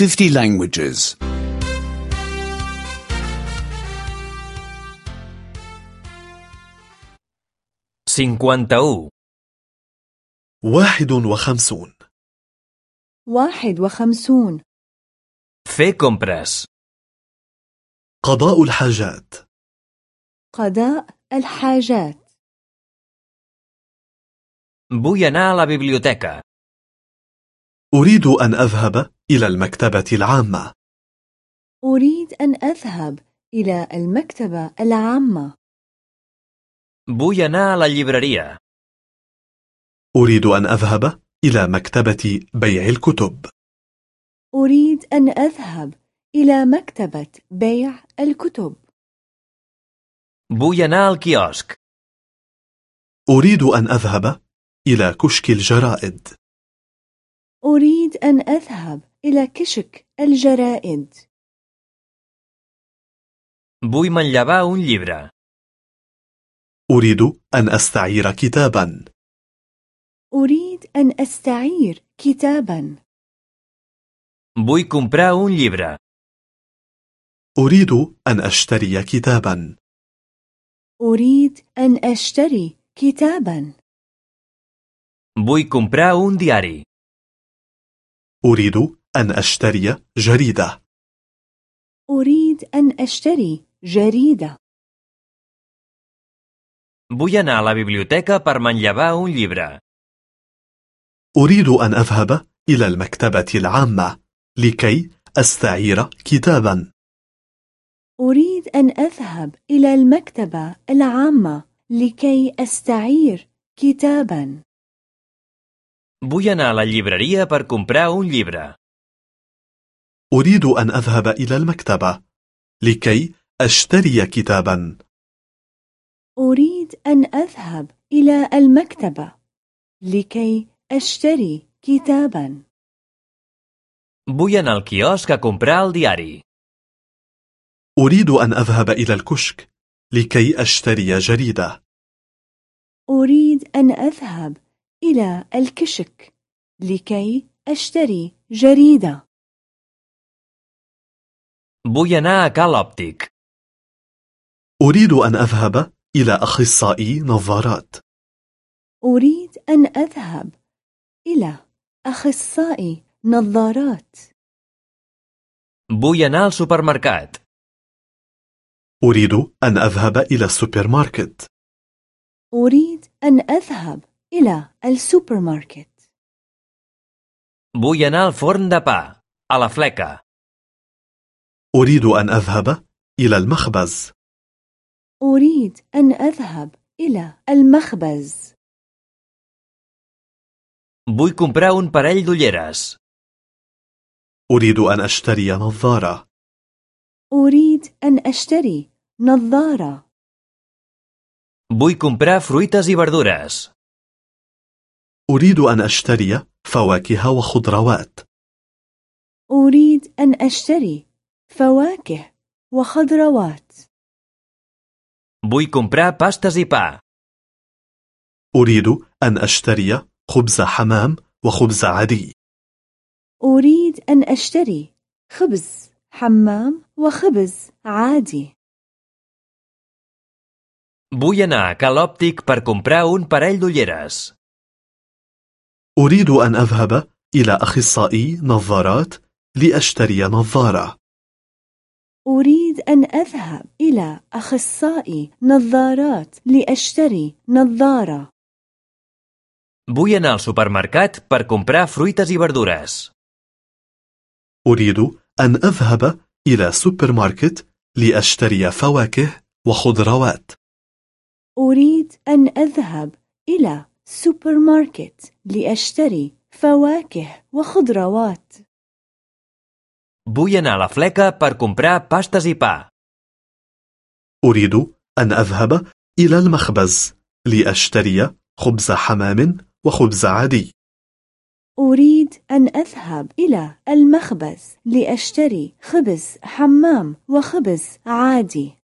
50 languages. 51. واحد وخمسون واحد وخمسون Fer compres. قضاء الحاجات قضاء الحاجات Vull anar a la biblioteca. أريد أن أذهب إلى المكتبة العامة. أريد أن أذهب إلى المكتبة العامة. Vull anar a la llibreria. أريد أن أذهب إلى مكتبة بيع الكتب. أريد أن أذهب إلى مكتبة بيع الكتب. Vull anar al quiosc. أريد أن أذهب إلى كشك الجرائد. أريد أن أذهب إلى كشك الجرائد Vull manllevar un llibre. أريد أن أستعير كتابا أريد أن أستعير كتابا Vull comprar un llibre. أريد أن أشتري كتابا أريد أن أشتري كتابا Vull comprar un diari. أريد أن أشتري جريدة أريد أن أشتري جريدة Vull anar a la biblioteca per manllevar un llibre. أريد أن أذهب إلى المكتبة العامة لكي أستعير كتابا أريد أن أذهب إلى المكتبة العامة لكي أستعير كتابا Vull anar a la llibreria per comprar un llibre. أريد أن أذهب إلى المكتبة لكي أشتري كتابا. أريد أن أذهب إلى المكتبة لكي أشتري كتابا. Vull anar al quiosc a comprar el diari. أريد أن أذهب إلى الكشك لكي أشتري جريدة. أريد أن أذهب إلى الكشك لكي أشتري جريدة. Vull anar a cal òptic. أريد أن أذهب إلى أخصائي نظارات أريد أن أذهب إلى أخصائي نظارات Vull anar al supermercat. أريد أن أذهب إلى السوبر ماركت أريد أن أذهب إلى السوبر ماركت Vull anar al forn de pa, a la fleca. أريد أن أذهب إلى المخبز. أريد أن أذهب إلى المخبز. Vull comprar un parell d'ulleres. أريد أن أشتري نظارة. أريد أن أشتري نظارة. Vull comprar fruites i verdures. أريد أن أشتري فواكه وخضروات. أريد أن أشتري فواكه وخضروات Vull comprar pastes i pa. أريد أن أشتري خبز حمام وخبز عادي أريد أن أشتري خبز حمام وخبز عادي Vull anar a cal òptic per comprar un parell d'ulleres. أريد أن أذهب إلى أخصائي نظارات لأشتري نظارة أريد أن أذهب إلى أخصائي نظارات لأشتري نظارة. Vull anar al supermercat per comprar fruites i verdures. أريد أن أذهب إلى سوبر ماركت لأشتري فواكه وخضروات. أريد أن أذهب إلى سوبر ماركت لأشتري فواكه وخضروات. Vull anar a la fleca per comprar pastes i pa. أريد أن أذهب إلى المخبز لأشتري خبز حمام وخبز عادي أريد أن أذهب إلى المخبز لأشتري خبز حمام وخبز عادي